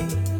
Haïti,